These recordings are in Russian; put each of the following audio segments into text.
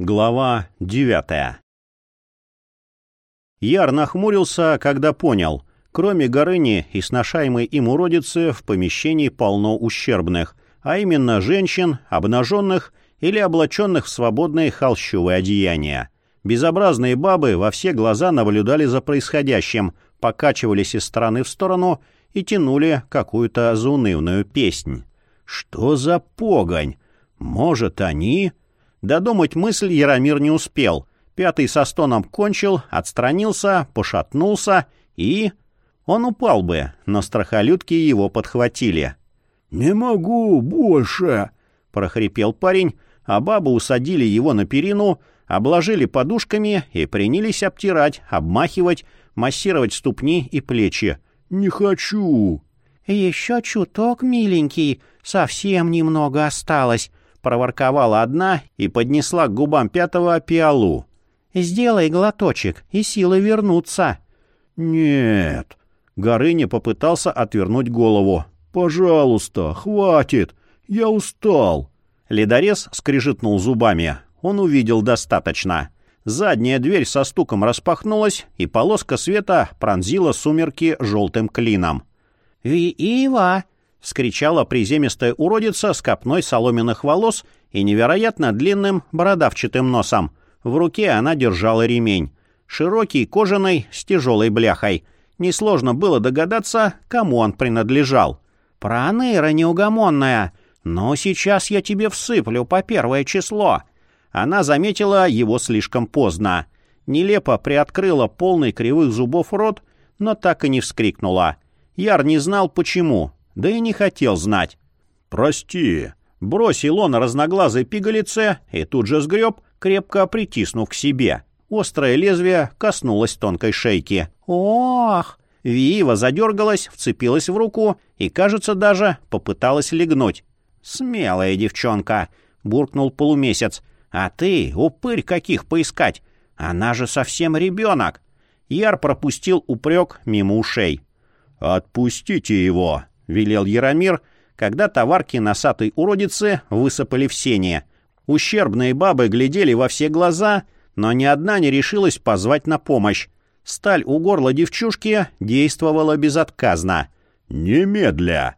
Глава девятая Яр нахмурился, когда понял, кроме Горыни и сношаемой им уродицы в помещении полно ущербных, а именно женщин, обнаженных или облаченных в свободные холщовые одеяния. Безобразные бабы во все глаза наблюдали за происходящим, покачивались из стороны в сторону и тянули какую-то заунывную песнь. «Что за погонь? Может, они...» Додумать мысль Яромир не успел. Пятый со стоном кончил, отстранился, пошатнулся и... Он упал бы, но страхолюдки его подхватили. «Не могу больше!» — прохрипел парень, а бабы усадили его на перину, обложили подушками и принялись обтирать, обмахивать, массировать ступни и плечи. «Не хочу!» «Еще чуток, миленький, совсем немного осталось», проворковала одна и поднесла к губам пятого пиалу. «Сделай глоточек, и силы вернутся». «Нет». Горыня попытался отвернуть голову. «Пожалуйста, хватит. Я устал». Ледорез скрижетнул зубами. Он увидел достаточно. Задняя дверь со стуком распахнулась, и полоска света пронзила сумерки желтым клином. «Ви-Ива!» — скричала приземистая уродица с копной соломенных волос и невероятно длинным бородавчатым носом. В руке она держала ремень. Широкий, кожаный, с тяжелой бляхой. Несложно было догадаться, кому он принадлежал. «Проныра неугомонная! Но сейчас я тебе всыплю по первое число!» Она заметила его слишком поздно. Нелепо приоткрыла полный кривых зубов рот, но так и не вскрикнула. Яр не знал, почему да и не хотел знать. «Прости», — бросил он разноглазой пигалице и тут же сгреб, крепко притиснув к себе. Острое лезвие коснулось тонкой шейки. «Ох!» Виива задергалась, вцепилась в руку и, кажется, даже попыталась легнуть. «Смелая девчонка!» — буркнул полумесяц. «А ты, упырь каких поискать? Она же совсем ребенок!» Яр пропустил упрек мимо ушей. «Отпустите его!» — велел Яромир, когда товарки носатой уродицы высыпали в сене. Ущербные бабы глядели во все глаза, но ни одна не решилась позвать на помощь. Сталь у горла девчушки действовала безотказно. «Немедля!»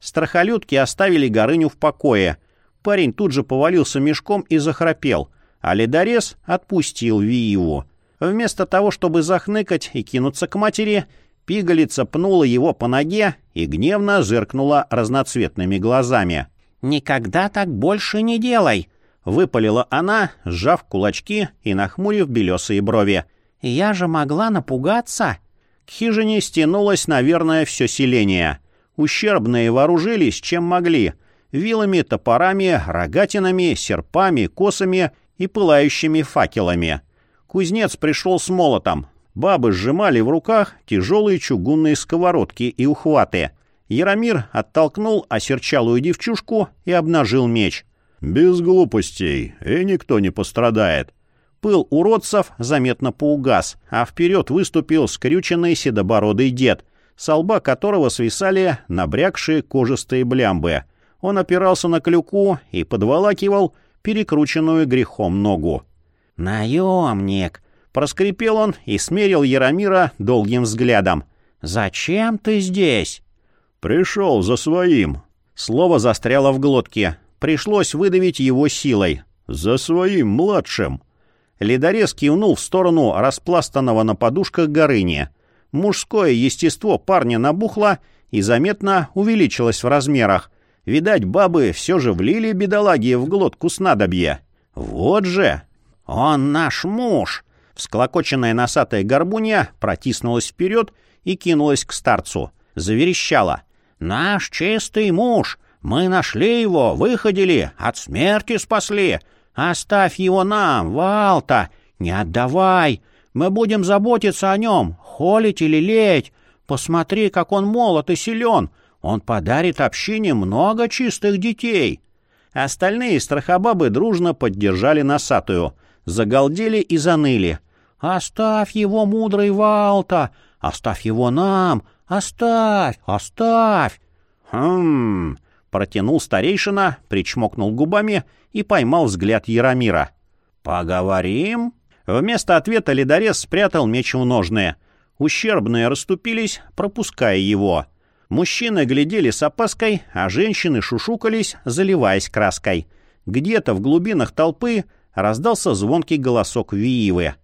Страхолюдки оставили Горыню в покое. Парень тут же повалился мешком и захрапел, а ледорез отпустил Виеву. Вместо того, чтобы захныкать и кинуться к матери, Пигалица пнула его по ноге и гневно зыркнула разноцветными глазами. «Никогда так больше не делай!» — выпалила она, сжав кулачки и нахмурив белесые брови. «Я же могла напугаться!» К хижине стянулось, наверное, все селение. Ущербные вооружились, чем могли. Вилами, топорами, рогатинами, серпами, косами и пылающими факелами. Кузнец пришел с молотом, Бабы сжимали в руках тяжелые чугунные сковородки и ухваты. Яромир оттолкнул осерчалую девчушку и обнажил меч. «Без глупостей, и никто не пострадает». Пыл уродцев заметно поугас, а вперед выступил скрюченный седобородый дед, со лба которого свисали набрякшие кожистые блямбы. Он опирался на клюку и подволакивал перекрученную грехом ногу. «Наемник!» Проскрипел он и смерил Яромира долгим взглядом. «Зачем ты здесь?» «Пришел за своим». Слово застряло в глотке. Пришлось выдавить его силой. «За своим младшим». Ледорез кивнул в сторону распластанного на подушках горыни. Мужское естество парня набухло и заметно увеличилось в размерах. Видать, бабы все же влили бедолаги в глотку снадобья. Вот же! «Он наш муж!» Всклокоченная носатая горбунья протиснулась вперед и кинулась к старцу. Заверещала. «Наш чистый муж! Мы нашли его, выходили, от смерти спасли! Оставь его нам, Валта! Не отдавай! Мы будем заботиться о нем, холить или лелеять! Посмотри, как он молод и силен! Он подарит общине много чистых детей!» Остальные страхобабы дружно поддержали носатую, загалдели и заныли — «Оставь его, мудрый Валта! Оставь его нам! Оставь! Оставь!» «Хм...» Протянул старейшина, причмокнул губами и поймал взгляд Яромира. «Поговорим?» Вместо ответа ледорез спрятал меч в ножные. Ущербные расступились, пропуская его. Мужчины глядели с опаской, а женщины шушукались, заливаясь краской. Где-то в глубинах толпы раздался звонкий голосок Виивы.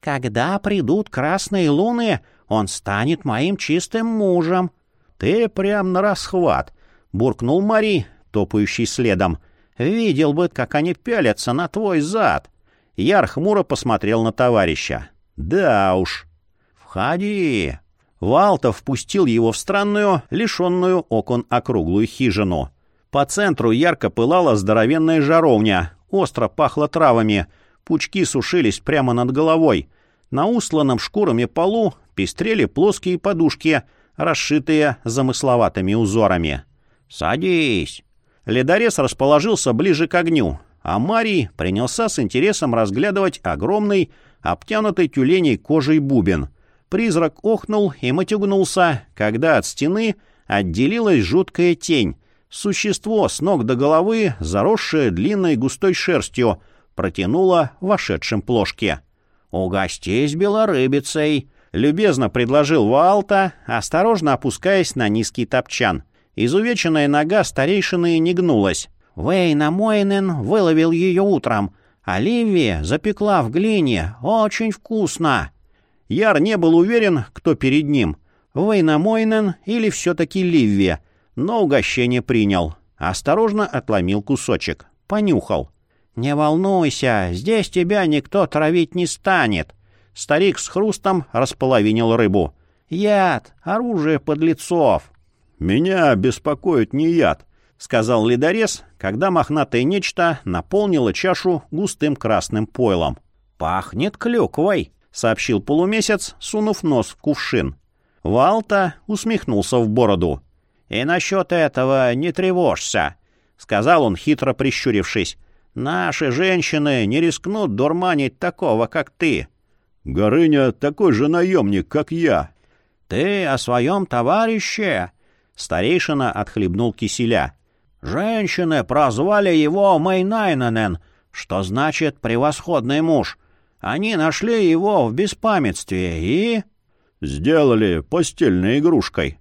«Когда придут красные луны, он станет моим чистым мужем». «Ты прям на расхват», — буркнул Мари, топающий следом. «Видел бы, как они пялятся на твой зад». Яр хмуро посмотрел на товарища. «Да уж». «Входи». Валтов впустил его в странную, лишенную окон округлую хижину. По центру ярко пылала здоровенная жаровня, остро пахло травами, пучки сушились прямо над головой. На усланном шкурами полу пестрели плоские подушки, расшитые замысловатыми узорами. «Садись!» Ледорез расположился ближе к огню, а Марий принялся с интересом разглядывать огромный, обтянутый тюленей кожей бубен. Призрак охнул и матюгнулся, когда от стены отделилась жуткая тень. Существо с ног до головы, заросшее длинной густой шерстью, протянуло вошедшим плошке. «Угостись белорыбицей!» — любезно предложил Ваалта, осторожно опускаясь на низкий топчан. Изувеченная нога старейшины не гнулась. Вейна Мойнен выловил ее утром. Оливия запекла в глине. Очень вкусно. Яр не был уверен, кто перед ним. Вейна Мойнен или все-таки Ливия. Но угощение принял. Осторожно отломил кусочек. Понюхал. «Не волнуйся, здесь тебя никто травить не станет». Старик с хрустом располовинил рыбу. «Яд! Оружие подлецов!» «Меня беспокоит не яд», — сказал ледорез, когда мохнатое нечто наполнило чашу густым красным пойлом. «Пахнет клюквой», — сообщил полумесяц, сунув нос в кувшин. Валта усмехнулся в бороду. «И насчет этого не тревожься», — сказал он, хитро прищурившись. «Наши женщины не рискнут дурманить такого, как ты». «Горыня такой же наемник, как я». «Ты о своем товарище?» Старейшина отхлебнул киселя. «Женщины прозвали его Мэйнайненен, что значит «превосходный муж». Они нашли его в беспамятстве и...» «Сделали постельной игрушкой».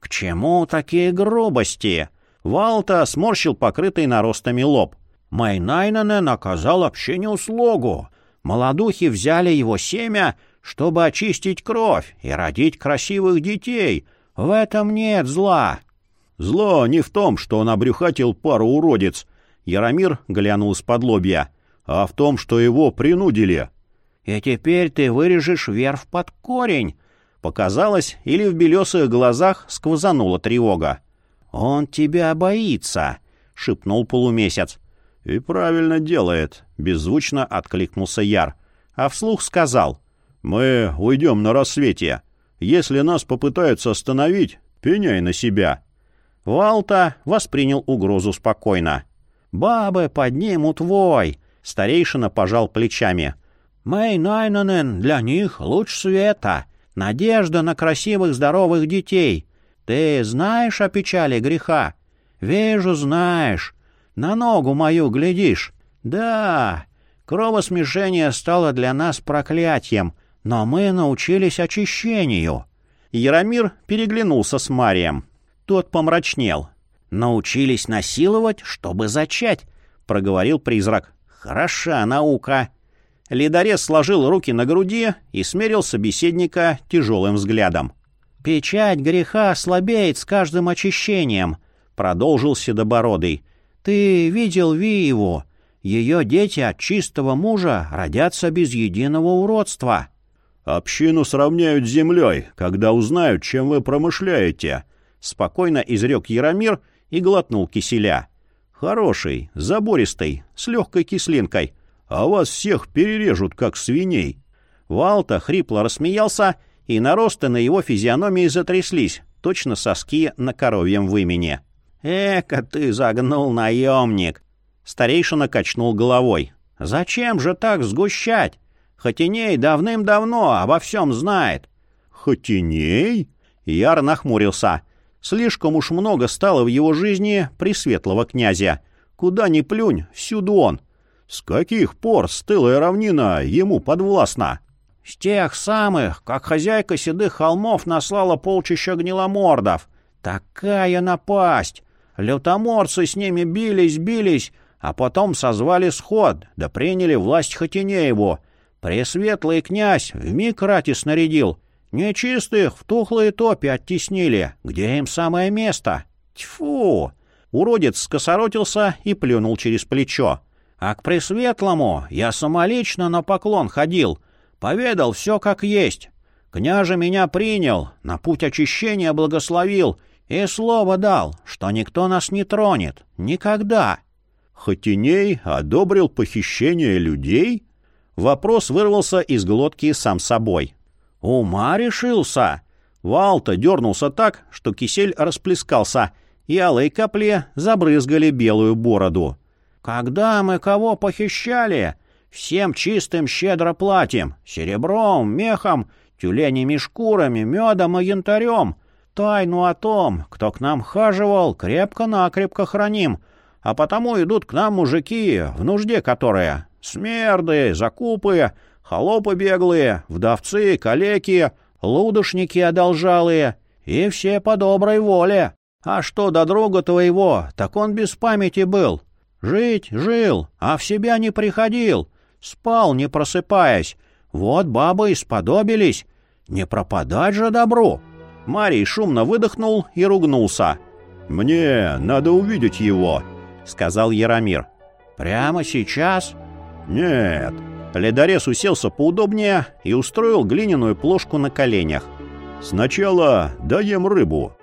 «К чему такие грубости?» Валта сморщил покрытый наростами лоб. Майнайненен оказал общине услугу. Молодухи взяли его семя, чтобы очистить кровь и родить красивых детей, в этом нет зла. Зло не в том, что он обрюхатил пару уродец. Яромир глянул из-под лобья. А в том, что его принудили. И теперь ты вырежешь верфь под корень. Показалось, или в белесых глазах сквозанула тревога. «Он тебя боится», — шепнул полумесяц. «И правильно делает», — беззвучно откликнулся Яр. А вслух сказал. «Мы уйдем на рассвете. Если нас попытаются остановить, пеняй на себя». Валта воспринял угрозу спокойно. «Бабы поднимут вой!» — старейшина пожал плечами. «Мэй Найнонен для них луч света, надежда на красивых здоровых детей. Ты знаешь о печали греха? Вижу, знаешь. На ногу мою глядишь. Да, кровосмешение стало для нас проклятием, но мы научились очищению. Яромир переглянулся с Марием. Тот помрачнел. «Научились насиловать, чтобы зачать», — проговорил призрак. «Хороша наука». Ледорез сложил руки на груди и смерил собеседника тяжелым взглядом. «Печать греха слабеет с каждым очищением», — продолжил Седобородый. «Ты видел Виеву? Ее дети от чистого мужа родятся без единого уродства». «Общину сравняют с землей, когда узнают, чем вы промышляете», — спокойно изрек Яромир и глотнул киселя. «Хороший, забористый, с легкой кислинкой, а вас всех перережут, как свиней». Валта хрипло рассмеялся, и наросты на его физиономии затряслись, точно соски на коровьем вымене. «Эка ты загнул, наемник!» Старейшина качнул головой. «Зачем же так сгущать? Хотиней давным-давно обо всем знает». «Хотиней?» Яр нахмурился. Слишком уж много стало в его жизни пресветлого князя. Куда ни плюнь, всюду он. С каких пор стылая равнина ему подвластна? С тех самых, как хозяйка седых холмов наслала полчища гниломордов. Такая напасть! Лютоморцы с ними бились, бились, а потом созвали сход, да приняли власть Хотинееву. Пресветлый князь вмиг рати снарядил. Нечистых в тухлые топи оттеснили, где им самое место. Тьфу! Уродец скосоротился и плюнул через плечо. А к Пресветлому я самолично на поклон ходил, поведал все как есть. Княже меня принял, на путь очищения благословил и слово дал, что никто нас не тронет. Никогда. Хотиней одобрил похищение людей? Вопрос вырвался из глотки сам собой. «Ума решился!» Валта дернулся так, что кисель расплескался, и алые капли забрызгали белую бороду. «Когда мы кого похищали? Всем чистым щедро платим. Серебром, мехом, тюленями шкурами, медом и янтарем. Тайну о том, кто к нам хаживал, крепко-накрепко храним. А потому идут к нам мужики, в нужде которые. Смерды, закупы, холопы беглые, вдовцы, калеки, лудушники одолжалые. И все по доброй воле. А что до друга твоего, так он без памяти был. Жить жил, а в себя не приходил. Спал, не просыпаясь. Вот бабы и сподобились. Не пропадать же добру. Марий шумно выдохнул и ругнулся. «Мне надо увидеть его», — сказал Яромир. «Прямо сейчас?» «Нет». Ледорез уселся поудобнее и устроил глиняную плошку на коленях. «Сначала даем рыбу».